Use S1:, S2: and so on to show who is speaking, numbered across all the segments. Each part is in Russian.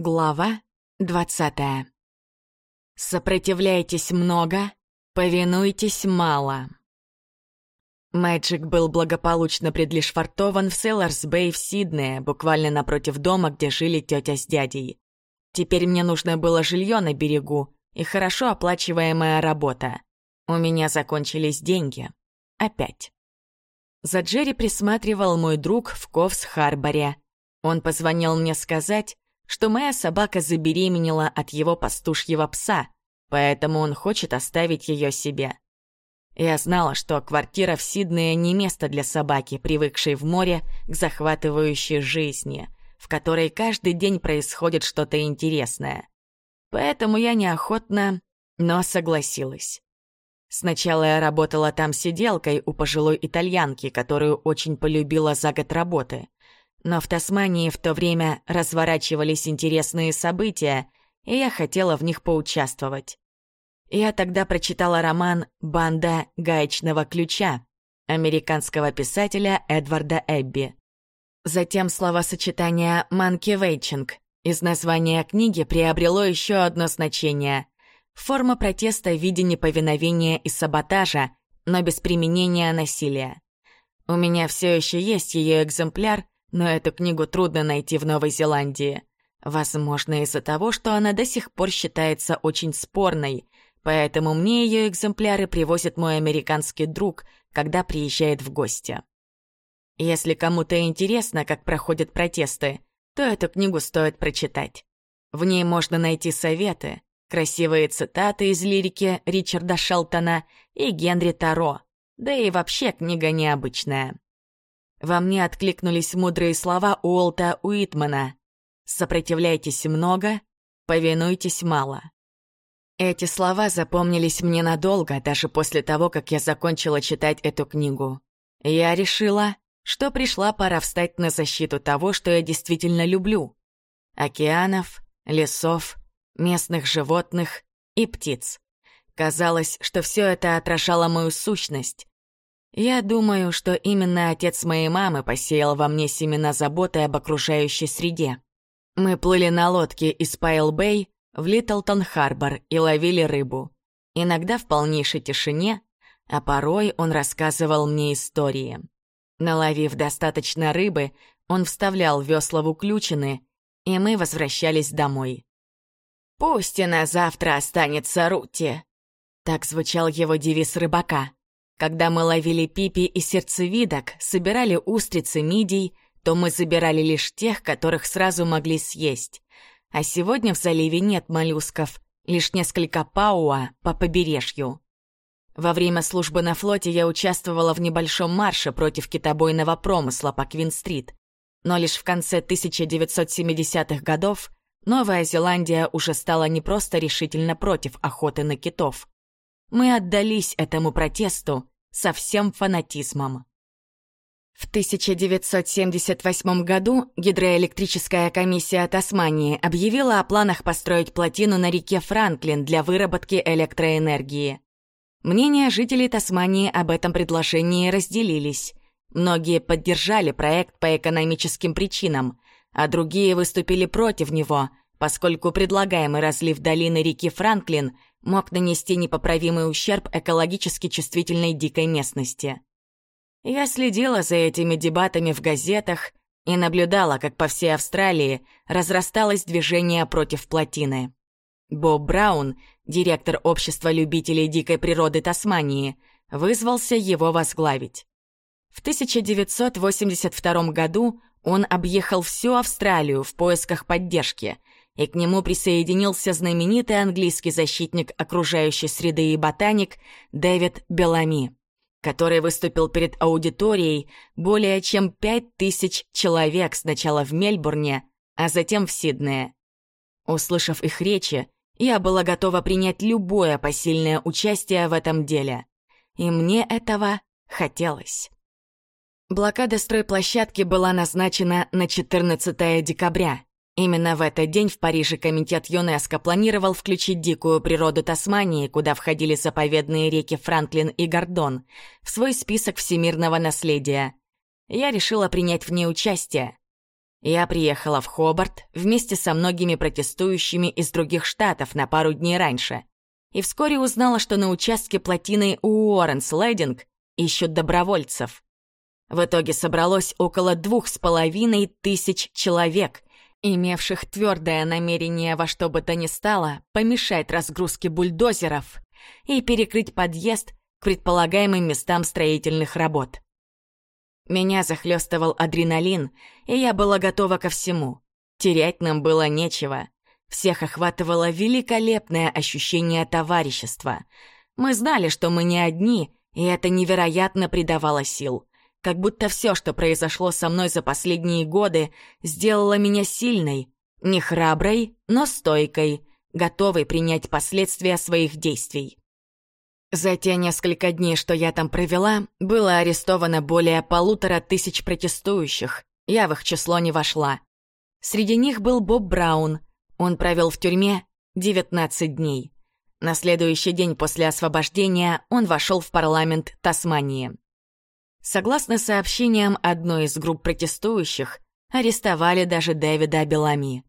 S1: Глава двадцатая. Сопротивляйтесь много, повинуйтесь мало. Мэджик был благополучно предлишвартован в Селларс-Бэй в Сиднее, буквально напротив дома, где жили тетя с дядей. Теперь мне нужно было жилье на берегу и хорошо оплачиваемая работа. У меня закончились деньги. Опять. За Джерри присматривал мой друг в Ковс-Харборе. Он позвонил мне сказать, что моя собака забеременела от его пастушьего пса, поэтому он хочет оставить ее себе. Я знала, что квартира в Сиднее не место для собаки, привыкшей в море к захватывающей жизни, в которой каждый день происходит что-то интересное. Поэтому я неохотно, но согласилась. Сначала я работала там сиделкой у пожилой итальянки, которую очень полюбила за год работы. Но в Тасмании в то время разворачивались интересные события, и я хотела в них поучаствовать. Я тогда прочитала роман «Банда гаечного ключа» американского писателя Эдварда Эбби. Затем словосочетание «манки вейчинг» из названия книги приобрело еще одно значение — форма протеста в виде неповиновения и саботажа, но без применения насилия. У меня все еще есть ее экземпляр — но эту книгу трудно найти в Новой Зеландии. Возможно, из-за того, что она до сих пор считается очень спорной, поэтому мне ее экземпляры привозит мой американский друг, когда приезжает в гости. Если кому-то интересно, как проходят протесты, то эту книгу стоит прочитать. В ней можно найти советы, красивые цитаты из лирики Ричарда Шелтона и Генри Таро, да и вообще книга необычная. Во мне откликнулись мудрые слова Уолта Уитмана «Сопротивляйтесь много, повинуйтесь мало». Эти слова запомнились мне надолго, даже после того, как я закончила читать эту книгу. Я решила, что пришла пора встать на защиту того, что я действительно люблю. Океанов, лесов, местных животных и птиц. Казалось, что все это отражало мою сущность, я думаю, что именно отец моей мамы посеял во мне семена заботы об окружающей среде. Мы плыли на лодке из Пайл-Бэй в Литлтон-Харбор и ловили рыбу. Иногда в полнейшей тишине, а порой он рассказывал мне истории. Наловив достаточно рыбы, он вставлял весла в уключины, и мы возвращались домой. «Пусть и на завтра останется Рути», — так звучал его девиз рыбака. Когда мы ловили пипи и сердцевидок, собирали устрицы мидий, то мы забирали лишь тех, которых сразу могли съесть. А сегодня в заливе нет моллюсков, лишь несколько пауа по побережью. Во время службы на флоте я участвовала в небольшом марше против китобойного промысла по Квин-стрит. Но лишь в конце 1970-х годов Новая Зеландия уже стала не просто решительно против охоты на китов. Мы отдались этому протесту со всем фанатизмом. В 1978 году гидроэлектрическая комиссия Тасмании объявила о планах построить плотину на реке Франклин для выработки электроэнергии. Мнения жителей Тасмании об этом предложении разделились. Многие поддержали проект по экономическим причинам, а другие выступили против него, поскольку предлагаемый разлив долины реки Франклин мог нанести непоправимый ущерб экологически чувствительной дикой местности. Я следила за этими дебатами в газетах и наблюдала, как по всей Австралии разрасталось движение против плотины. Боб Браун, директор Общества любителей дикой природы Тасмании, вызвался его возглавить. В 1982 году он объехал всю Австралию в поисках поддержки и к нему присоединился знаменитый английский защитник окружающей среды и ботаник Дэвид Белами, который выступил перед аудиторией более чем пять тысяч человек сначала в Мельбурне, а затем в Сиднее. Услышав их речи, я была готова принять любое посильное участие в этом деле. И мне этого хотелось. Блокада стройплощадки была назначена на 14 декабря, Именно в этот день в Париже комитет ЮНЕСКО планировал включить дикую природу Тасмании, куда входили заповедные реки Франклин и Гордон, в свой список всемирного наследия. Я решила принять в ней участие. Я приехала в Хобарт вместе со многими протестующими из других штатов на пару дней раньше и вскоре узнала, что на участке плотины Уорренс Лэдинг ищут добровольцев. В итоге собралось около двух с половиной тысяч человек, имевших твердое намерение во что бы то ни стало помешать разгрузке бульдозеров и перекрыть подъезд к предполагаемым местам строительных работ. Меня захлестывал адреналин, и я была готова ко всему. Терять нам было нечего. Всех охватывало великолепное ощущение товарищества. Мы знали, что мы не одни, и это невероятно придавало сил. Как будто все, что произошло со мной за последние годы, сделало меня сильной, не храброй, но стойкой, готовой принять последствия своих действий. За те несколько дней, что я там провела, было арестовано более полутора тысяч протестующих. Я в их число не вошла. Среди них был Боб Браун. Он провел в тюрьме 19 дней. На следующий день после освобождения он вошел в парламент Тасмании. Согласно сообщениям одной из групп протестующих, арестовали даже Дэвида Белами.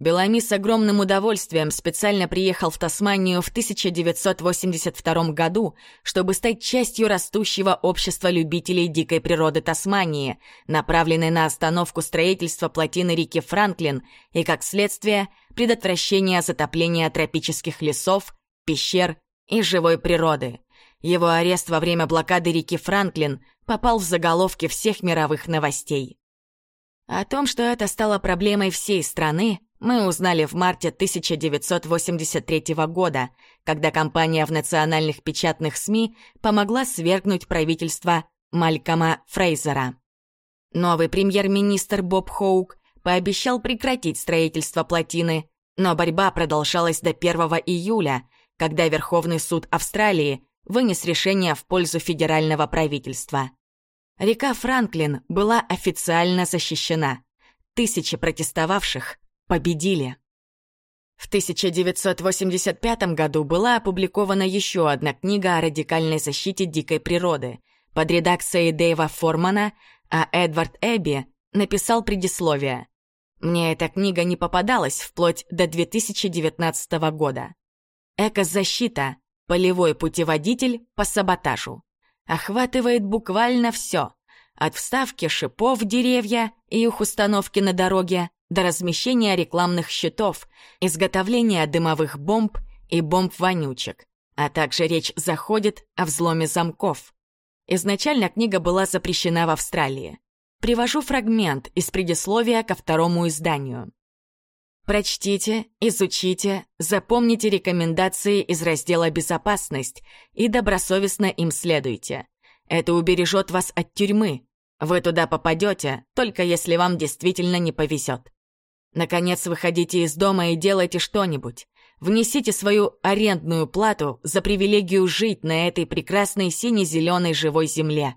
S1: Белами с огромным удовольствием специально приехал в Тасманию в 1982 году, чтобы стать частью растущего общества любителей дикой природы Тасмании, направленной на остановку строительства плотины реки Франклин и, как следствие, предотвращение затопления тропических лесов, пещер и живой природы. Его арест во время блокады реки Франклин попал в заголовки всех мировых новостей. О том, что это стало проблемой всей страны, мы узнали в марте 1983 года, когда компания в национальных печатных СМИ помогла свергнуть правительство Малькома Фрейзера. Новый премьер-министр Боб Хоук пообещал прекратить строительство плотины, но борьба продолжалась до 1 июля, когда Верховный суд Австралии вынес решение в пользу федерального правительства. Река Франклин была официально защищена. Тысячи протестовавших победили. В 1985 году была опубликована еще одна книга о радикальной защите дикой природы под редакцией Дэйва Формана, а Эдвард Эбби написал предисловие. Мне эта книга не попадалась вплоть до 2019 года. Экозащита — полевой путеводитель по саботажу охватывает буквально все. От вставки шипов в деревья и их установки на дороге до размещения рекламных щитов, изготовления дымовых бомб и бомб-вонючек. А также речь заходит о взломе замков. Изначально книга была запрещена в Австралии. Привожу фрагмент из предисловия ко второму изданию. Прочтите, изучите, запомните рекомендации из раздела «Безопасность» и добросовестно им следуйте. Это убережет вас от тюрьмы. Вы туда попадете, только если вам действительно не повезет. Наконец, выходите из дома и делайте что-нибудь. Внесите свою арендную плату за привилегию жить на этой прекрасной сине-зеленой живой земле.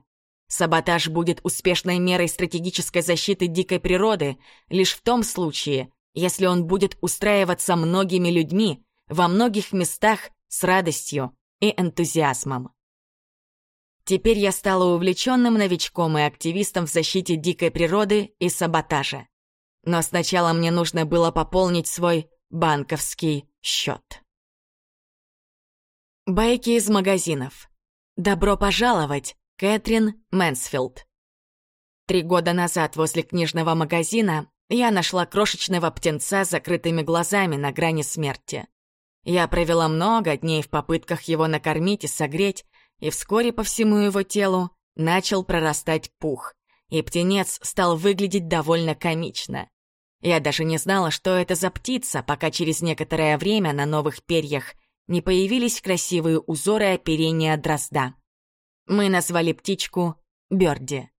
S1: Саботаж будет успешной мерой стратегической защиты дикой природы лишь в том случае, если он будет устраиваться многими людьми во многих местах с радостью и энтузиазмом. Теперь я стала увлеченным новичком и активистом в защите дикой природы и саботажа. Но сначала мне нужно было пополнить свой банковский счет. Байки из магазинов. Добро пожаловать, Кэтрин Мэнсфилд. Три года назад возле книжного магазина я нашла крошечного птенца с закрытыми глазами на грани смерти. Я провела много дней в попытках его накормить и согреть, и вскоре по всему его телу начал прорастать пух, и птенец стал выглядеть довольно комично. Я даже не знала, что это за птица, пока через некоторое время на новых перьях не появились красивые узоры оперения дрозда. Мы назвали птичку Бёрди.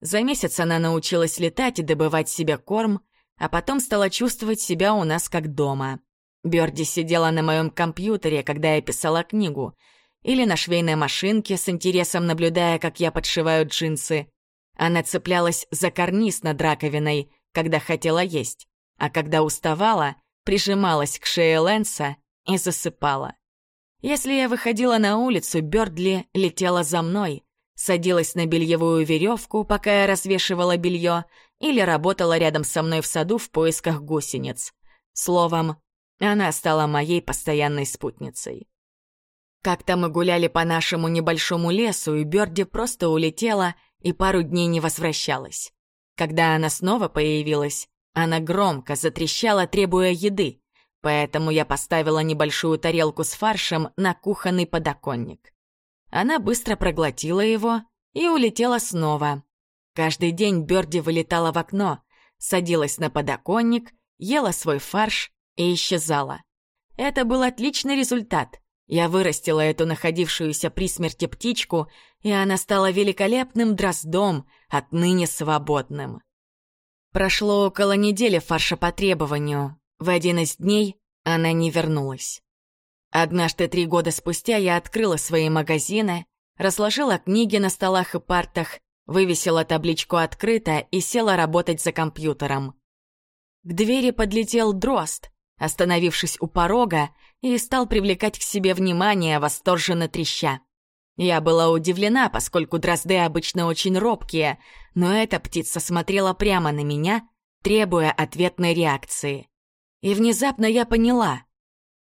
S1: За месяц она научилась летать и добывать себе корм, а потом стала чувствовать себя у нас как дома. Бёрди сидела на моем компьютере, когда я писала книгу, или на швейной машинке, с интересом наблюдая, как я подшиваю джинсы. Она цеплялась за карниз над раковиной, когда хотела есть, а когда уставала, прижималась к шее Лэнса и засыпала. Если я выходила на улицу, Бёрдли летела за мной — садилась на бельевую веревку, пока я развешивала белье, или работала рядом со мной в саду в поисках гусениц. Словом, она стала моей постоянной спутницей. Как-то мы гуляли по нашему небольшому лесу, и Бёрди просто улетела и пару дней не возвращалась. Когда она снова появилась, она громко затрещала, требуя еды, поэтому я поставила небольшую тарелку с фаршем на кухонный подоконник. Она быстро проглотила его и улетела снова. Каждый день Бёрди вылетала в окно, садилась на подоконник, ела свой фарш и исчезала. Это был отличный результат. Я вырастила эту находившуюся при смерти птичку, и она стала великолепным дроздом, отныне свободным. Прошло около недели фарша по требованию. В один из дней она не вернулась. Однажды три года спустя я открыла свои магазины, разложила книги на столах и партах, вывесила табличку «Открыто» и села работать за компьютером. К двери подлетел дрозд, остановившись у порога, и стал привлекать к себе внимание, восторженно треща. Я была удивлена, поскольку дрозды обычно очень робкие, но эта птица смотрела прямо на меня, требуя ответной реакции. И внезапно я поняла.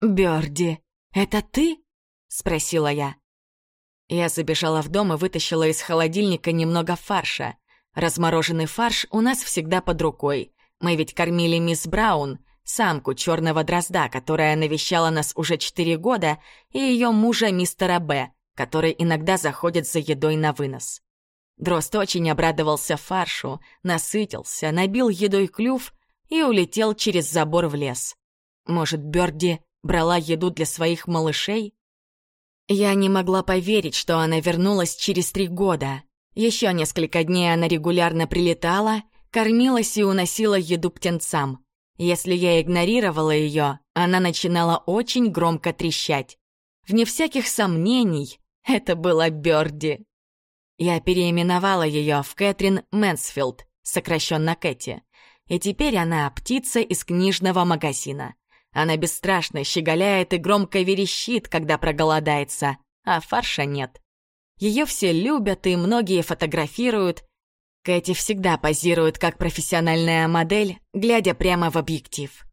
S1: «Бёрди, это ты?» — спросила я. Я забежала в дом и вытащила из холодильника немного фарша. Размороженный фарш у нас всегда под рукой. Мы ведь кормили мисс Браун, самку черного дрозда, которая навещала нас уже четыре года, и ее мужа мистера Б, который иногда заходит за едой на вынос. Дрозд очень обрадовался фаршу, насытился, набил едой клюв и улетел через забор в лес. Может, Бёрди брала еду для своих малышей? Я не могла поверить, что она вернулась через три года. Еще несколько дней она регулярно прилетала, кормилась и уносила еду птенцам. Если я игнорировала ее, она начинала очень громко трещать. Вне всяких сомнений, это была Бёрди. Я переименовала ее в Кэтрин Мэнсфилд, сокращенно Кэти. И теперь она птица из книжного магазина. Она бесстрашно щеголяет и громко верещит, когда проголодается, а фарша нет. Ее все любят и многие фотографируют, Кэти всегда позирует как профессиональная модель, глядя прямо в объектив.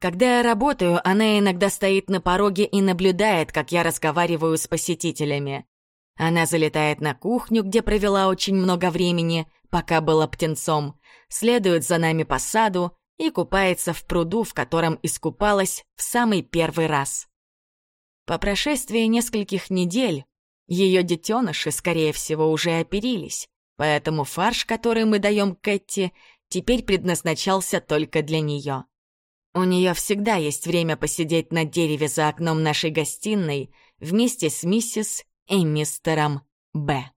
S1: Когда я работаю, она иногда стоит на пороге и наблюдает, как я разговариваю с посетителями. Она залетает на кухню, где провела очень много времени, пока была птенцом, следует за нами по саду и купается в пруду, в котором искупалась в самый первый раз. По прошествии нескольких недель ее детеныши, скорее всего, уже оперились, Поэтому фарш, который мы даем Кэти, теперь предназначался только для нее. У нее всегда есть время посидеть на дереве за окном нашей гостиной вместе с миссис и мистером Б.